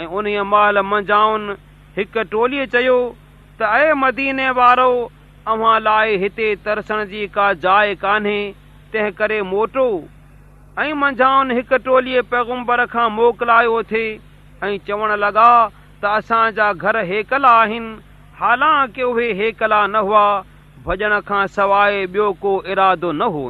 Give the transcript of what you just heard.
ऐं उन महिल मंझाउनि हिकु टोलीअ चयो त अए मदीने वारो अव्हां लाइ हिते तरसण जी का जाइ कान्हे तंहिं करे मोटो ऐं मंझाउनि हिकु टोली पैगुंबर खां मोकिलायो थे ऐं चवण लॻा त असांजा घर हेकला आहिनि हालांकि उहे हेकला न हुआ भॼन खां सवाइ ॿियो को इरादो न हु